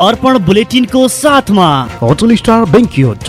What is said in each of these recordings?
अर्पण बुलेटिनको साथमा hotel star banquet.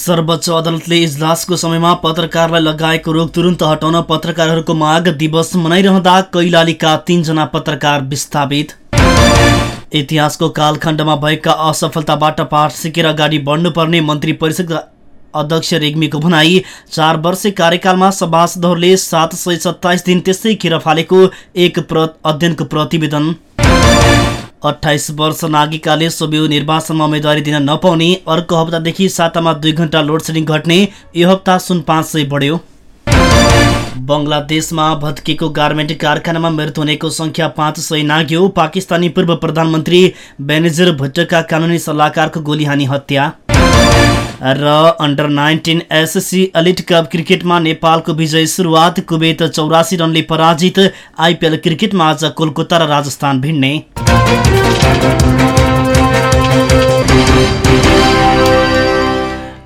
सर्वोच्च अदालतले इजलासको समयमा पत्रकारलाई लगाएको रोग तुरन्त हटाउन पत्रकारहरूको माग दिवस मनाइरहँदा कैलालीका तीनजना पत्रकार विस्थापित। इतिहासको कालखण्डमा भएका असफलताबाट पाठ सिकेर अगाडि बढ्नुपर्ने मन्त्री परिषद अध्यक्ष रेग्मीको भनाई चार वर्ष कार्यकालमा सभासदहरूले सात सय सत्ताइस दिन त्यसै खेर फालेको एक प्र अध्ययनको प्रतिवेदन। अठाइस वर्ष नागरिकाले सोब्यू निर्वाचनमा उम्मेदवारी दिन नपाउने अर्को हप्तादेखि सातामा दुई घन्टा लोडसेडिङ घट्ने यो हप्ता सुन पाँच सय बढ्यो। बङ्गलादेशमा भत्किएको गार्मेन्ट कारखानामा मृत्यु हुनेको सङ्ख्या पाँच सय नाग्यो। पाकिस्तानी पूर्व प्रधानमन्त्री बेनेजर भुट्टोका कानुनी सल्लाहकारको गोली हानी हत्या। र under nineteen SC elite cup क्रिकेटमा नेपालको विजय सुरुवात कुवेत चौरासी रनले पराजित। आइपिएल क्रिकेटमा आज कोलकाता र राजस्थान भिड्ने।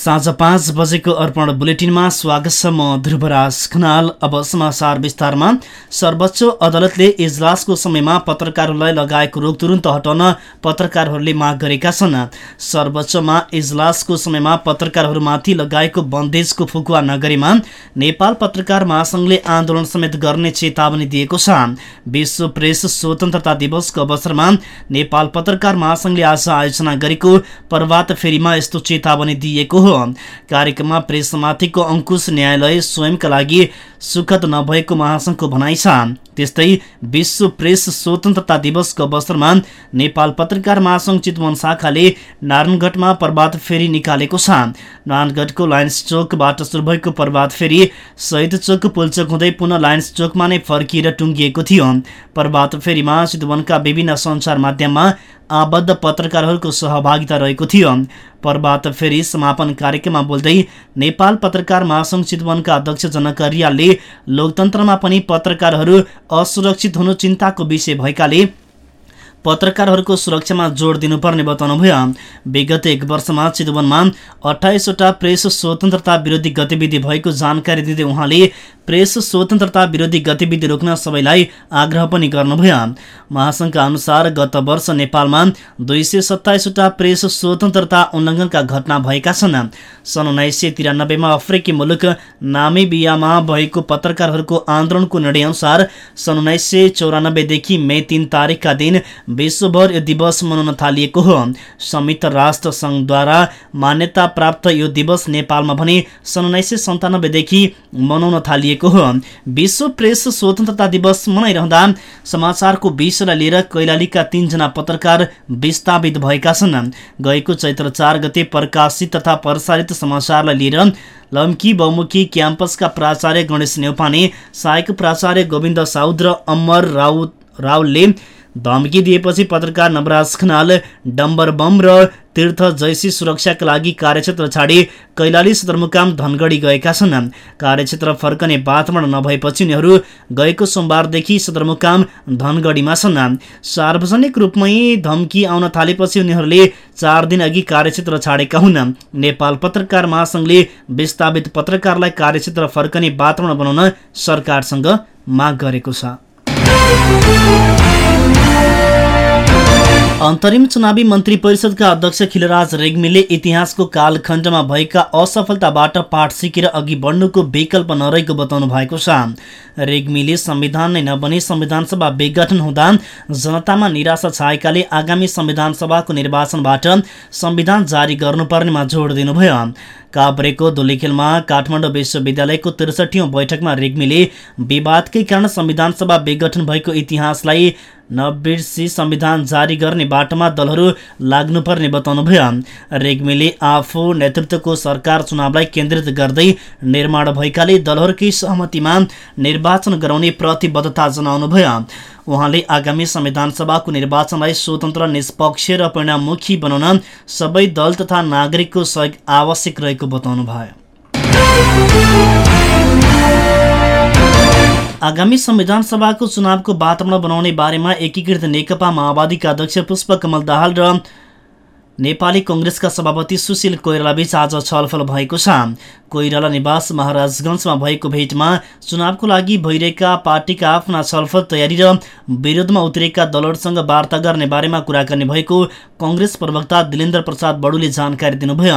साँझ पाँच बजेको अर्पण बुलेटिनमा स्वागत छ म ध्रुवराज खनाल। अब समाचार विस्तारमा। सर्वोच्च अदालतले इजलासको समयमा पत्रकारहरूलाई लगाएको रोग तुरन्त हटाउन पत्रकारहरूले माग गरेका छन्। सर्वोच्चमा इजलासको समयमा पत्रकारहरूमाथि लगाएको बन्देजको फुकुवा नगरीमा नेपाल पत्रकार महासङ्घले आन्दोलन समेत गर्ने चेतावनी दिएको छ। विश्व प्रेस स्वतन्त्रता दिवसको अवसरमा नेपाल पत्रकार महासङ्घले आज आयोजना गरेको प्रभात फेरीमा यस्तो चेतावनी दिएको हो। कार्यक्रममा प्रेसमाथिको अङ्कुश न्यायालय स्वयंका लागि सुखद नभएको महासङ्घको भनाइ छ। त्यस्तै विश्व प्रेस स्वतन्त्रता दिवसको अवसरमा नेपाल पत्रकार महासङ्घ चितवन शाखाले नारायणगढमा प्रभात फेरी निकालेको छ। नारायणगढको लायन्स चोकबाट सुरु भएको प्रभात फेरी शहीद चोक पुलचोक हुँदै पुनः लायन्स चोकमा नै फर्किएर टुङ्गिएको थियो। प्रभात फेरीमा चितवनका विभिन्न सञ्चार माध्यममा आबद्ध पत्रकारहरूको सहभागिता रहेको थियो। प्रभात फेरी समापन कार्यक्रममा बोल्दै नेपाल पत्रकार महासङ्घ चितवनका अध्यक्ष जनक रियालले लोकतन्त्रमा पनि पत्रकारहरू असुरक्षित हुनु चिन्ताको विषय भएकाले पत्रकारहरूको सुरक्षामा जोड दिनुपर्ने बताउनुभयो विगत एक वर्षमा चितवनमा अठाइसवटा प्रेस स्वतन्त्रता विरोधी गतिविधि भएको जानकारी दिँदै उहाँले प्रेस स्वतन्त्रता विरोधी गतिविधि रोक्न सबैलाई आग्रह पनि गर्नुभयो महासङ्घका अनुसार गत वर्ष नेपालमा दुई सय सत्ताइसवटा प्रेस स्वतन्त्रता उल्लङ्घनका घटना भएका छन्। सन् उन्नाइस सय तिरानब्बेमा अफ्रिकी मुलुक नामिबियामा भएको पत्रकारहरूको आन्दोलनको निर्णय अनुसार सन् उन्नाइस सय चौरानब्बेदेखि मे तिन तारिकका दिन विश्वभर यो दिवस मनाउन थालिएको हो। संयुक्त राष्ट्र सङ्घद्वारा मान्यता प्राप्त यो दिवस नेपालमा भने सन् उन्नाइस सय सन्तानब्बेदेखि मनाउन थालिएको हो। विश्व प्रेस स्वतन्त्रता दिवस मनाइरहँदा समाचारको विषयलाई लिएर कैलालीका तीनजना पत्रकार विस्थापित भएका छन्। गएको चैत्र चार गते प्रकाशित तथा प्रसारित समाचारलाई लिएर लम्की बहुमुखी क्याम्पसका प्राचार्य गणेश नेौपाने सहायक प्राचार्य गोविन्द साउद र अमर राउत रावलले धम्की दिएपछि पत्रकार नवराज खनाल डम्बर बम र तीर्थ जैसी सुरक्षाका लागि कार्यक्षेत्र छाडी कैलाली सदरमुकाम धनगढी गएका छन्। कार्यक्षेत्र फर्कने वातावरण नभएपछि उनीहरू गएको सोमबारदेखि सदरमुकाम धनगढीमा छन्। सार्वजनिक रूपमै धम्की आउन थालेपछि उनीहरूले चार दिन अघि कार्यक्षेत्र छाडेका हुन्। नेपाल पत्रकार महासङ्घले विस्थापित पत्रकारलाई कार्यक्षेत्र फर्कने वातावरण बनाउन सरकारसँग माग गरेको छ। अन्तरिम चुनावी मन्त्री परिषदका अध्यक्ष खिलराज रेग्मीले इतिहासको कालखण्डमा भएका असफलताबाट पाठ सिकेर अघि बढ्नुको विकल्प नरहेको बताउनु भएको छ। रेग्मीले संविधान नै नबनी संविधानसभा विघटन हुँदा जनतामा निराशा छाएकाले आगामी संविधानसभाको निर्वाचनबाट संविधान जारी गर्नुपर्नेमा जोड दिनुभयो। काभ्रेको दोलीखेलमा काठमाडौँ विश्वविद्यालयको त्रिसठी बैठकमा रेग्मीले विवादकै कारण संविधानसभा विघटन भएको इतिहासलाई नबिर्सी संविधान जारी गर्ने बाटोमा दलहरू लाग्नुपर्ने बताउनुभयो रेग्मीले आफू नेतृत्वको सरकार चुनावलाई केन्द्रित गर्दै निर्माण भएकाले दलहरूकै सहमतिमा निर्वाचन गराउने प्रतिबद्धता जनाउनुभयो उहाँले आगामी संविधान सभाको निर्वाचनलाई स्वतन्त्र निष्पक्ष र परिणाममुखी बनाउन सबै दल तथा नागरिकको सहयोग आवश्यक रहेको बताउनुभयो आगामी संविधान सभाको चुनावको वातावरण बनाउने बारेमा एकीकृत नेकपा माओवादीका अध्यक्ष पुष्पकमल दाहाल र नेपाली कङ्ग्रेसका सभापति सुशील कोइरालाबीच आज छलफल भएको छ। कोइराला निवास महाराजगञ्जमा भएको भेटमा चुनावको लागि भइरहेका पार्टीका आफ्ना छलफल तयारी र विरोधमा उत्रेका दलहरूसँग वार्ता गर्ने बारेमा कुराकानी भएको कङ्ग्रेस प्रवक्ता दिलेन्द्र प्रसाद बडुले जानकारी दिनुभयो।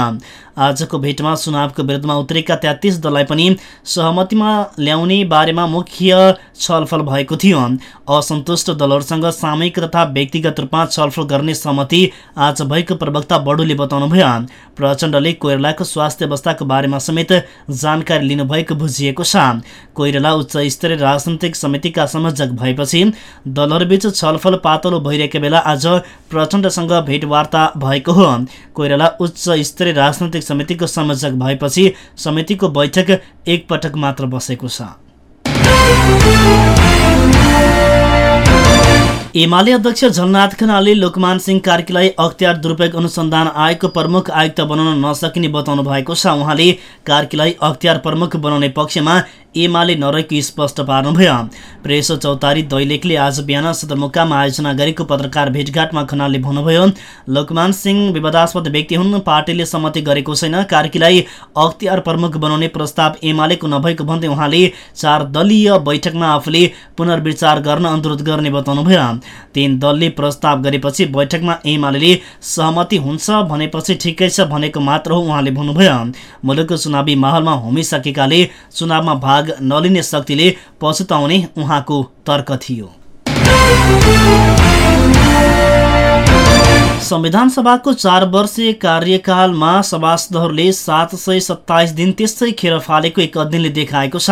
आजको भेटमा चुनावको विरुद्धमा उत्रेका तेत्तिस दललाई पनि सहमतिमा ल्याउने बारेमा मुख्य छलफल भएको थियो। असन्तुष्ट दलहरूसँग सामूहिक तथा व्यक्तिगत रूपमा छलफल गर्ने सहमति आज भएको प्रवक्ता बडुले बताउनुभयो। प्रचण्डले कोइरालाको स्वास्थ्य अवस्थाको बारेमा समेत समेत जानकारी लिनुभएको बुझिएको छ। कोइराला उच्च स्तरीय राजनैतिक समितिका संयोजक भएपछि दलहरूबीच छलफल पातलो भइरहेको बेला आज प्रचण्डसँग भेटवार्ता भएको हो। कोइराला उच्च स्तरीय राजनैतिक समितिको संयोजक भएपछि समितिको बैठक एकपटक मात्र बसेको छ। एमाले अध्यक्ष झलनाथ खनालले लोकमान सिंह कार्कीलाई अख्तियार दुरुपयोग अनुसन्धान आयोगको प्रमुख आयुक्त बनाउन नसकिने बताउनु भएको छ। उहाँले कार्कीलाई अख्तियार प्रमुख बनाउने पक्षमा एमाले नरहेको स्पष्ट पार्नुभयो। प्रेस चौतारी दैलेखले आज बिहान सदरमुकाममा आयोजना गरेको पत्रकार भेटघाटमा खनालले भन्नुभयो लोकमान सिंह विवादास्पद व्यक्ति हुन् पार्टीले सम्मति गरेको छैन कार्कीलाई अख्तियार प्रमुख बनाउने प्रस्ताव एमालेको नभएको भन्दै उहाँले चार दलीय बैठकमा आफूले पुनर्विचार गर्न अनुरोध गर्ने बताउनुभयो। तीन दलले प्रस्ताव गरेपछि बैठकमा एमाले सहमति हुन्छ भनेपछि ठिकै छ भनेको मात्र हो उहाँले भन्नुभयो। मुलुकको चुनावी माहौलमा होमिसकेकाले चुनावमा भाग नलिने शक्तिले पछुताउने उहाँको तर्क थियो। संविधान सभाको चार वर्षीय कार्यकालमा सभासदहरूले सात सय सत्ताइस दिन त्यसै खेर फालेको एक अध्ययनले देखाएको छ।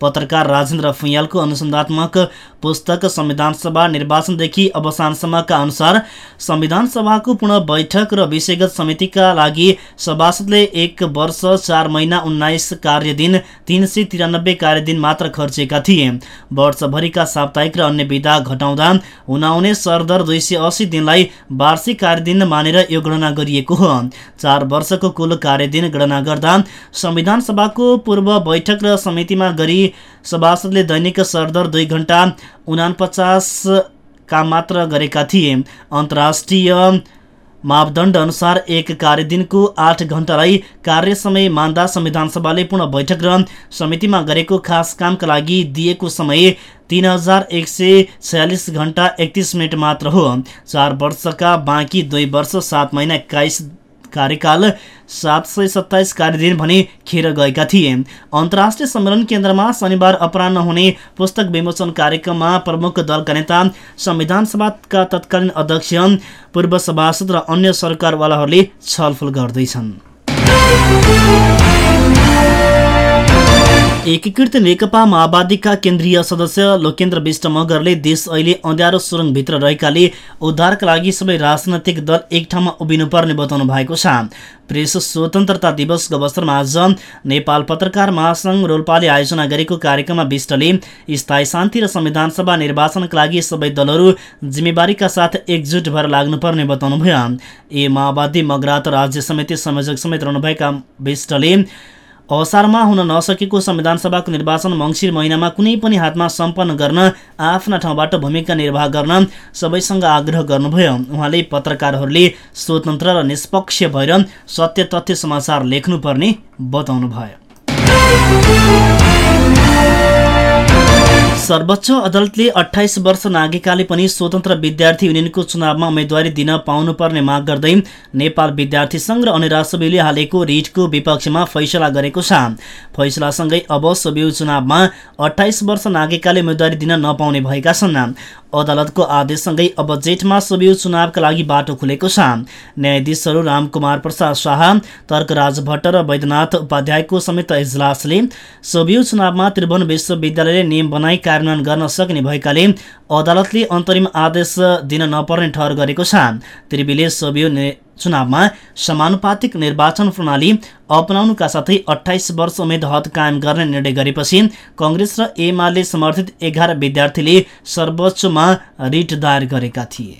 पत्रकार राजेन्द्र फुयालको अनुसन्धात्मक पुस्तक संविधान सभा निर्वाचनदेखि अवसानसम्मका अनुसार संविधान सभाको पुनः बैठक र विषयगत समितिका लागि सभासदले एक वर्ष चार महिना उन्नाइस कार्यदिन तिन सय तिरानब्बे कार्यदिन मात्र खर्चेका थिए। वर्षभरिका साप्ताहिक र अन्य विधा घटाउँदा हुनाउने सरदर दुई सय अस्सी दिनलाई वार्षिक कार्यदिन मानेर यो गणना गरिएको हो। चार वर्षको कुल कार्यदिन गणना गर्दा संविधान सभाको पूर्व बैठक र समितिमा गरी सभासदले दैनिक सरदर दुई घन्टा उनापचास काम मात्र गरेका थिए। अन्तर्राष्ट्रिय मापदण्ड अनुसार एक कार्यदिनको आठ घण्टालाई कार्य समय मान्दा संविधानसभाले पुनः बैठक र समितिमा गरेको खास कामका लागि दिएको समय तिन हजार एक सय छयालिस घन्टा एकतिस मिनट मात्र हो। चार वर्षका बाँकी दुई वर्ष सात महिना एक्काइस कार्यकाल सात सय सत्ताइस कार्यदिन भने खेर गएका थिए। अन्तर्राष्ट्रिय सम्मेलन केन्द्रमा शनिबार अपरान्न हुने पुस्तक विमोचन कार्यक्रममा प्रमुख दलका नेता संविधान सभाका तत्कालीन अध्यक्ष पूर्व सभासद र अन्य सरकारवालाहरूले छलफल गर्दैछन्। एकीकृत नेकपा माओवादीका केन्द्रीय सदस्य लोकेन्द्र विष्ट मगरले देश अहिले अँध्यारो सुरुङभित्र रहेकाले उद्धारका लागि सबै राजनैतिक दल एक ठाउँमा उभिनुपर्ने बताउनु भएको छ। प्रेस स्वतन्त्रता दिवसको अवसरमा आज नेपाल पत्रकार महासङ्घ रोल्पाले आयोजना गरेको कार्यक्रममा विष्टले स्थायी शान्ति र संविधानसभा निर्वाचनका लागि सबै दलहरू जिम्मेवारीका साथ एकजुट भएर लाग्नुपर्ने बताउनुभयो। ए माओवादी मगरात राज्य समिति संयोजक समेत रहनुभएका विष्टले असारमा हुन नसकेको संविधान सभाको निर्वाचन मङ्सिर महिनामा कुनै पनि हातमा सम्पन्न गर्न आफ्ना ठाउँबाट भूमिका निर्वाह गर्न सबैसँग आग्रह गर्नुभयो। उहाँले पत्रकारहरूले स्वतन्त्र र निष्पक्ष भएर सत्य तथ्य समाचार लेख्नुपर्ने बताउनुभयो। सर्वोच्च अदालतले अठाइस वर्ष नागेकाले पनि स्वतन्त्र विद्यार्थी युनियनको चुनावमा उम्मेद्वारी दिन पाउनुपर्ने माग गर्दै नेपाल विद्यार्थी संघ र अनिरा सोबिउले हालेको रिटको विपक्षमा फैसला गरेको छ। फैसलासँगै अब सोबिउ चुनावमा अठाइस वर्ष नागेकाले उम्मेद्वारी दिन नपाउने भएका छन्। अदालतको आदेशसँगै अब जेठमा सोबिउ चुनावका लागि बाटो खुलेको छ। न्यायाधीशहरू रामकुमार प्रसाद शाह तर्कराज भट्ट र वैद्यनाथ उपाध्यायको संयुक्त इजलासले सोबिउ चुनावमा त्रिभुवन विश्वविद्यालयले नियम बनाई कार्यान्वयन गर्न सक्ने भएकाले अदालतले अन्तरिम आदेश दिन नपर्ने ठहर गरेको छ। त्रिवीले सोबिउ चुनावमा समानुपातिक निर्वाचन प्रणाली अपनाउनुका साथै अठाइस वर्ष उमेद हद कायम गर्ने निर्णय गरेपछि कङ्ग्रेस र एमाले समर्थित एघार विद्यार्थीले सर्वोच्चमा रिट दायर गरेका थिए।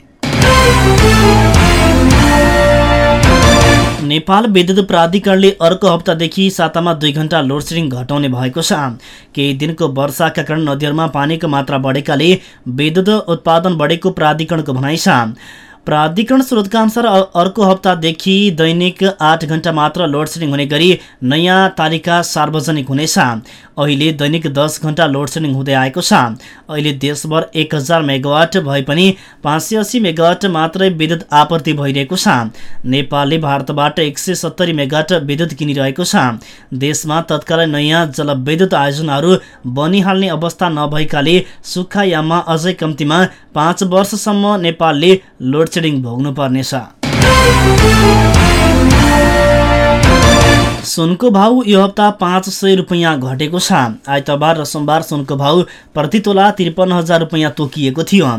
नेपाल विद्युत प्राधिकरणले अर्को हप्तादेखि सातामा दुई घण्टा लोडसेडिङ घटाउने भएको छ। केही दिनको वर्षाका कारण नदीहरूमा पानीको मात्रा बढेकाले विद्युत उत्पादन बढेको प्राधिकरणको भनाइ छ। प्राधिकरण स्रोतका अनुसार अर्को हप्तादेखि दैनिक आठ घण्टा मात्र लोडसेडिङ हुने गरी नयाँ तालिका सार्वजनिक हुनेछ। अहिले दैनिक दस घण्टा लोडसेडिङ हुँदै आएको छ। अहिले देशभर एक हजार मेगावाट भए पनि पाँच सय अस्सी मेगावाट मात्रै विद्युत आपूर्ति भइरहेको छ। नेपालले भारतबाट एक सय सत्तरी मेगावाट विद्युत किनिरहेको छ। देशमा तत्कालै नयाँ जलविद्युत आयोजनाहरू बनिहाल्ने अवस्था नभएकाले सुक्खायाममा अझै कम्तीमा पाँच वर्षसम्म नेपालले लोडसेडिङ भोग्नुपर्नेछ सुनको भाउ यो हप्ता पाँच सय रुपियाँ घटेको छ। आइतबार र सोमबार सुनको भाउ प्रति तोला त्रिपन्न हजार रुपियाँ तोकिएको थियो।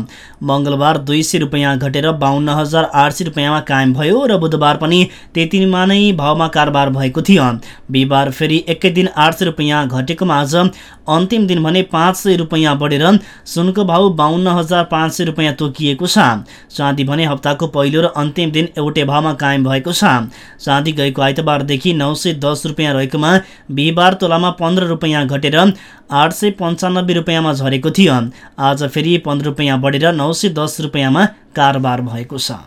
मङ्गलबार दुई सय रुपियाँ घटेर बाहन्न हजार आठ सय रुपियाँमा कायम भयो र बुधबार पनि त्यतिमा नै भाउमा कारोबार भएको थियो। बिहिबार फेरि एकै दिन आठ सय रुपियाँ घटेकोमा आज अन्तिम दिन भने पाँच सय रुपियाँ बढेर सुनको भाउ बाहन्न हजार पाँच सय रुपियाँ तोकिएको छ। चाँदी भने हप्ताको पहिलो र अन्तिम दिन एउटै भावमा कायम भएको छ। चाँदी गएको आइतबारदेखि नौ सय दस रुपियाँ रहेकोमा बिहिबार तोलामा पन्ध्र रुपियाँ घटेर आठ सय पन्चानब्बे रुपियाँमा झरेको थियो। आज फेरि पन्ध्र रुपियाँ बढेर नौ सय दस रुपियाँमा कारोबार भएको छ।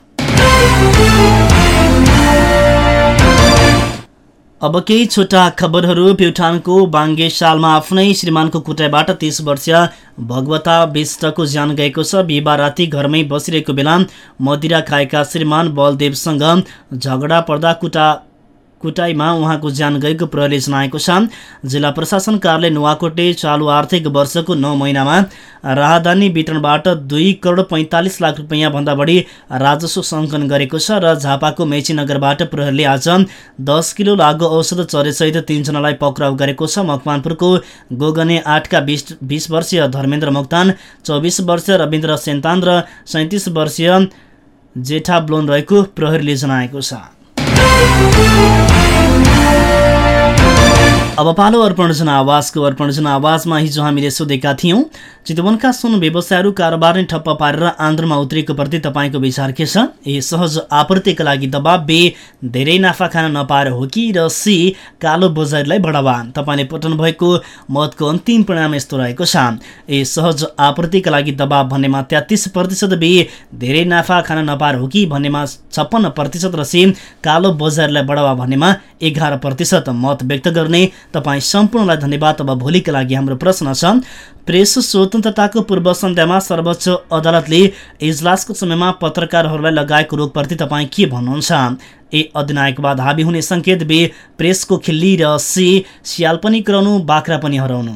अब केही छोटा खबरहरू प्युठानको बाङ्गे सालमा आफ्नै श्रीमानको कुटाइबाट तीस वर्षीय भगवता विष्टको ज्यान गएको छ। बिहिबार राति घरमै बसिरहेको बेला मदिरा खाएका श्रीमान बलदेवसँग झगडा पर्दा कुटा कुटाईमा उहाँको ज्यान गएको प्रहरीले जनाएको छ। जिल्ला प्रशासन कार्यालय नुवाकोटले चालु आर्थिक वर्षको नौ महिनामा राहदानी वितरणबाट दुई करोड पैँतालिस लाख रुपियाँ भन्दा बढी राजस्व सङ्कलन गरेको छ र झापाको मेची नगरबाट प्रहरीले आज दस किलो लागु औषध चरेसहित तिनजनालाई पक्राउ गरेको छ। मकवानपुरको गोगने आठका बिस बिस वर्षीय धर्मेन्द्र मोक्तान चौबिस वर्षीय रविन्द्र सेन्तान र सैँतिस वर्षीय जेठा ब्लोन रहेको प्रहरीले जनाएको छ। अब पालो अर्पण जनावासको अर्पण जनावासमा हिजो हामीले सोधेका थियौँ। चितवनका सुन व्यवसायहरू कारोबार नै ठप्प पारेर आन्द्रमा उत्रेको प्रति तपाईँको विचार के छ? ए सहज आपूर्तिका लागि दबाब बे धेरै नाफा खान नपाएर हो कि? र सी कालो बजारलाई बढावा तपाईँले पठाउनु भएको मतको अन्तिम परिणाम यस्तो रहेको छ। ए सहज आपूर्तिका लागि दबाब भन्नेमा तेत्तिस प्रतिशत बे धेरै नाफा खान नपाएर हो कि? भन्नेमा छप्पन्न प्रतिशत र सी कालो बजारलाई बढावा भन्नेमा एघार प्रतिशत। मत व्यक्त गर्ने तपाईँ सम्पूर्णलाई धन्यवाद। अब भोलिका लागि हाम्रो प्रश्न छ। प्रेस स्वतन्त्रताको पूर्व सन्ध्यामा सर्वोच्च अदालतले इजलासको समयमा पत्रकारहरूलाई लगाएको रोगप्रति तपाईँ के भन्नुहुन्छ? ए अधिनायकवाद हाबी हुने सङ्केत बे प्रेसको खिल्ली र सी सियाल पनि कराउनु बाख्रा पनि हराउनु।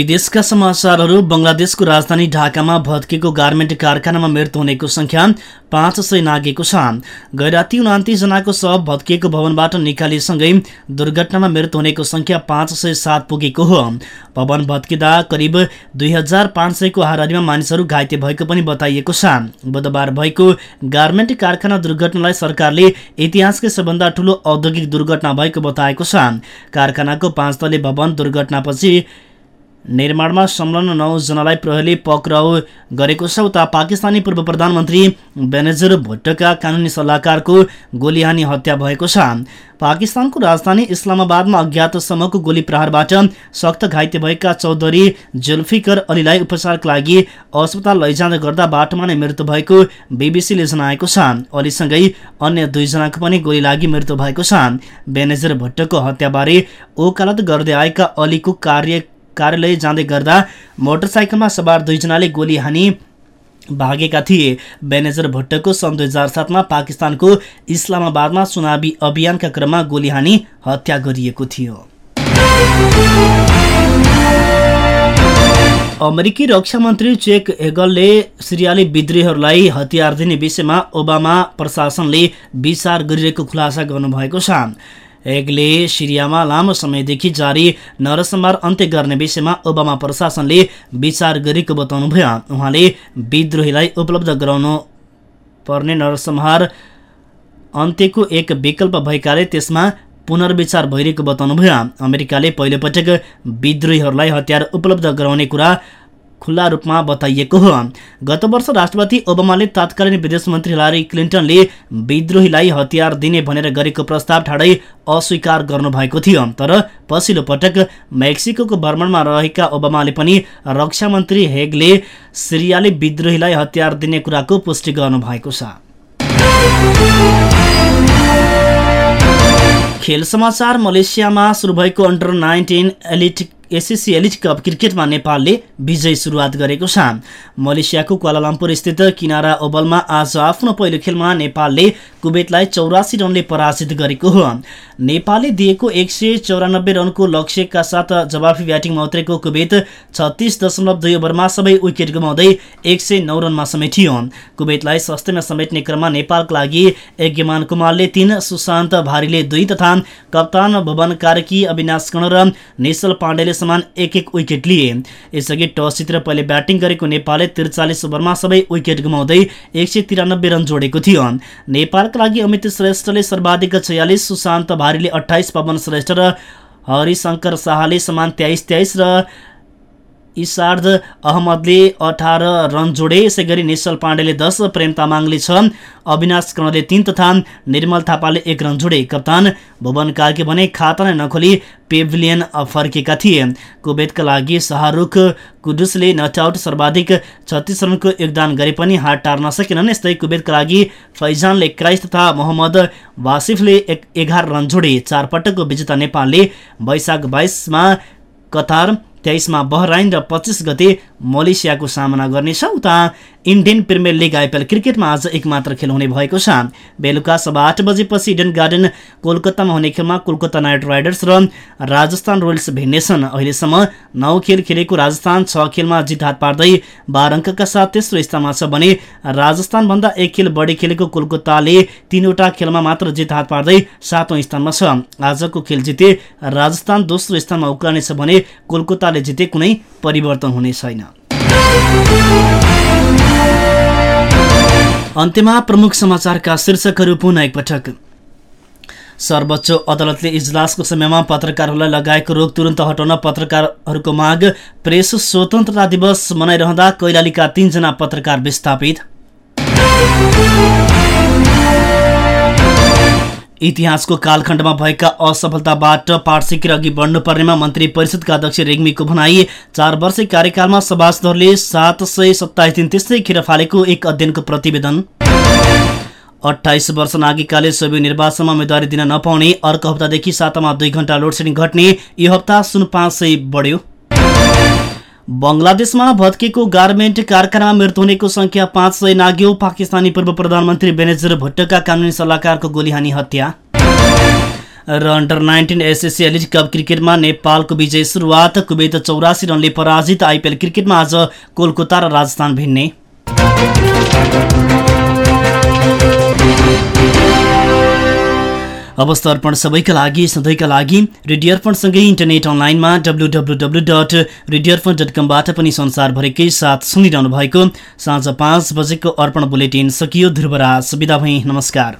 विदेशका समाचारहरू बङ्गलादेशको राजधानी ढाकामा भत्केको गार्मेन्ट कारखानामा मृत्यु हुनेको संख्या पाँच सय नागेको छ। गैराती उनातिस जनाको शव भत्किएको भवनबाट निकालिसँगै दुर्घटनामा मृत्यु हुनेको संख्या पाँच सय सात पुगेको हो। भवन भत्किँदा करिब दुई हजार पाँच सयको हाराहारीमा मानिसहरू घाइते भएको पनि बताइएको छ। बुधबार भएको गार्मेन्ट कारखाना दुर्घटनालाई सरकारले इतिहासकै सबभन्दा ठूलो औद्योगिक दुर्घटना भएको बताएको छ। कारखानाको पाँच तले भवन दुर्घटनापछि निर्माणमा संलग्न नौजनालाई प्रहरीले पक्राउ गरेको छ। उता पाकिस्तानी पूर्व प्रधानमन्त्री बेनेजर भुट्टोका कानुनी सल्लाहकारको गोली हानी हत्या भएको छ। पाकिस्तानको राजधानी इस्लामाबादमा अज्ञातसम्मको गोली प्रहारबाट सख्त घाइते भएका चौधरी जुल्फिकर अलीलाई उपचारका लागि अस्पताल लैजाँदा गर्दा बाटोमा नै मृत्यु भएको बिबिसीले जनाएको छ। अलीसँगै अन्य दुईजनाको पनि गोली लागि मृत्यु भएको छ। बेनेजर भुट्टोको हत्याबारे ओकालत गर्दै आएका अलीको कार्य कार्यालय जाँदै गर्दा मोटरसाइकलमा सवार दुईजनाले गोली हानी भागेका थिए। बेनेजर भट्टको सन् दुई हजार सातमा पाकिस्तानको इस्लामाबादमा चुनावी अभियानका क्रममा गोली हानी हत्या गरिएको थियो। अमेरिकी रक्षा मन्त्री चेक हेगलले सिरियाली विद्रोहीहरूलाई हतियार दिने विषयमा ओबामा प्रशासनले विचार गरिरहेको खुलासा गर्नुभएको छ। एगले सिरियामा लामो समयदेखि जारी नरसंहार अन्त्य गर्ने विषयमा ओबामा प्रशासनले विचार गरेको बताउनुभयो उहाँले विद्रोहीलाई उपलब्ध गराउनु पर्ने नरसंहार अन्त्यको एक विकल्प भएकाले त्यसमा पुनर्विचार भइरहेको बताउनुभयो अमेरिकाले पहिलोपटक विद्रोहीहरूलाई हतियार उपलब्ध गराउने कुरा खुल्ला रूपमा बताइएको हो। गत वर्ष राष्ट्रपति ओबामाले तत्कालीन विदेश मन्त्री हिलारी क्लिन्टनले विद्रोहीलाई हतियार दिने भनेर गरेको प्रस्ताव ठाडै अस्वीकार गर्नुभएको थियो। तर पछिल्लो पटक मेक्सिको भ्रमणमा रहेका ओबामाले पनि रक्षा मन्त्री हेगले सिरियाली विद्रोहीलाई हतियार दिने कुराको पुष्टि गर्नुभएको छ। खेल समाचार मलेसियामा सुरु भएको under nineteen elite SSC elite cup क्रिकेटमा नेपालले विजय सुरुवात गरेको छ। मलेसियाको क्वालालम्पुर स्थित किनारा ओभलमा आज आफ्नो पहिलो खेलमा नेपालले कुवेतलाई चौरासी रनले पराजित गरेको हो। नेपालले दिएको एक रनको लक्ष्यका साथ जवाफी ब्याटिङमा उत्रेको कुवेत छत्तिस दशमलव दुई ओभरमा सबै विकेट गुमाउँदै एक सय नौ रनमा समेटियो। कुवेतलाई सस्तैमा समेट्ने क्रममा नेपालका लागि यज्ञमान कुमारले तीन सुशान्त भारीले दुई तथा कप्तान भुवन कार्की अविनाश कर्ण र निश्चल पाण्डेले समान एक एक विकेट लिए। यसअघि टस जितेर पहिले ब्याटिङ गरेको नेपालले त्रिचालिस ओभरमा सबै विकेट गुमाउँदै एक रन जोडेको थियो। नेपालका लागि अमित श्रेष्ठले सर्वाधिक छयालिस सुशान्त भारीले अठाइस पवन श्रेष्ठ र हरिशङ्कर शाहले समान तेइस तेइस र इसार्द अहमदले अठार रन जोडे यसै गरी निश्चल पाण्डेले दस प्रेम तामाङले छ अविनाश कर्णले तीन तथा निर्मल थापाले एक रन जोडे। कप्तान भुवन कार्के भने खाता नै नखोली पेभिलियन फर्केका थिए। कुवेतका लागि शाहरुख कुडुसले नटआउट सर्वाधिक छत्तिस रनको योगदान गरे पनि हात टार्न सकेनन् यस्तै कुवेतका लागि फैजानले एक्काइस तथा मोहम्मद वासिफले एघार रन जोडे। चारपटकको विजेता नेपालले वैशाख बाइसमा कतार तेइसमा बहराइन र पच्चिस गते मलेसियाको सामना गर्नेछ उता इन्डियन प्रिमियर लिग आइपिएल क्रिकेटमा आज एक मात्र खेल हुने भएको छ। बेलुका सभा आठ बजेपछि इडन गार्डन कोलकातामा हुने खेलमा कोलकाता नाइट राइडर्स र राजस्थान रोयल्स भिड्नेछन् अहिलेसम्म नौ खेल खेलेको राजस्थान छ खेलमा जित हात पार्दै बाह्र अङ्कका साथ तेस्रो स्थानमा छ भने राजस्थानभन्दा एक खेल बढी खेलेको कोलकाताले तीनवटा खेलमा मात्र जित हात पार्दै सातौँ स्थानमा छ। आजको खेल जिते राजस्थान दोस्रो स्थानमा उक्लनेछ भने कोलकाताले जिते कुनै परिवर्तन हुने छैन। अन्त्यमा प्रमुख समाचारका शीर्षकहरू पुनः एकपटक। सर्वोच्च अदालतले इजलासको समयमा पत्रकारहरूलाई लगाएको रोग तुरन्त हटाउन पत्रकारहरूको माग प्रेस स्वतन्त्रता दिवस मनाइरहँदा कैलालीका तीनजना पत्रकार विस्थापित। इतिहासको कालखण्डमा भएका असफलताबाट पाठ सिकेर अघि बढ्नुपर्नेमा मन्त्री परिषदका अध्यक्ष रेग्मीको भनाई चार वर्ष कार्यकालमा सभासदहरूले सात सय सत्ताइस दिन त्यस्तै खेर फालेको एक अध्ययनको प्रतिवेदन। अठाइस वर्ष नागरिकाले सबै निर्वाचनमा उम्मेदवारी दिन नपाउने अर्को हप्तादेखि सातामा दुई घण्टा लोडसेडिङ घट्ने यो हप्ता सुन पाँच सय बढ्यो। बङ्गलादेशमा भत्केको गार्मेन्ट कारखानामा मृत्यु हुनेको संख्या पाँच सय नाग्यो। पाकिस्तानी पूर्व प्रधानमन्त्री बेनेजर भुट्टका कानुनी सल्लाहकारको गोलीहानी हत्या। र under nineteen SSC elite cup क्रिकेटमा नेपालको विजय सुरुवात। कुवेत चौरासी रनले पराजित आइपिएल क्रिकेटमा आज कोलकाता र राजस्थान भिन्ने। अवस्था अर्पण सबैका लागि सधैँका लागि रेडियो अर्पणसँगै इन्टरनेट अनलाइनमा W W W dot radio Arpan dot कमबाट पनि संसारभरिकै साथ सुनिरहनु भएको साँझ पाँच बजेको अर्पण बुलेटिन सकियो ध्रुवराज। सुविधा भई नमस्कार।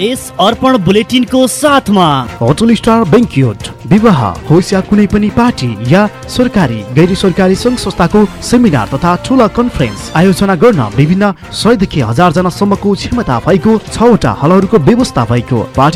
यस अर्पण बुलेटिनको साथमा। होटल स्टार बेङ्क्युट विवाह होस् या कुनै पनि पार्टी या सरकारी गैर सरकारी सङ्घ संस्थाको सेमिनार तथा ठुला कन्फरेन्स आयोजना गर्न विभिन्न सयदेखि हजार जनासम्मको क्षमता भएको छवटा हलहरूको व्यवस्था भएको। पार्टी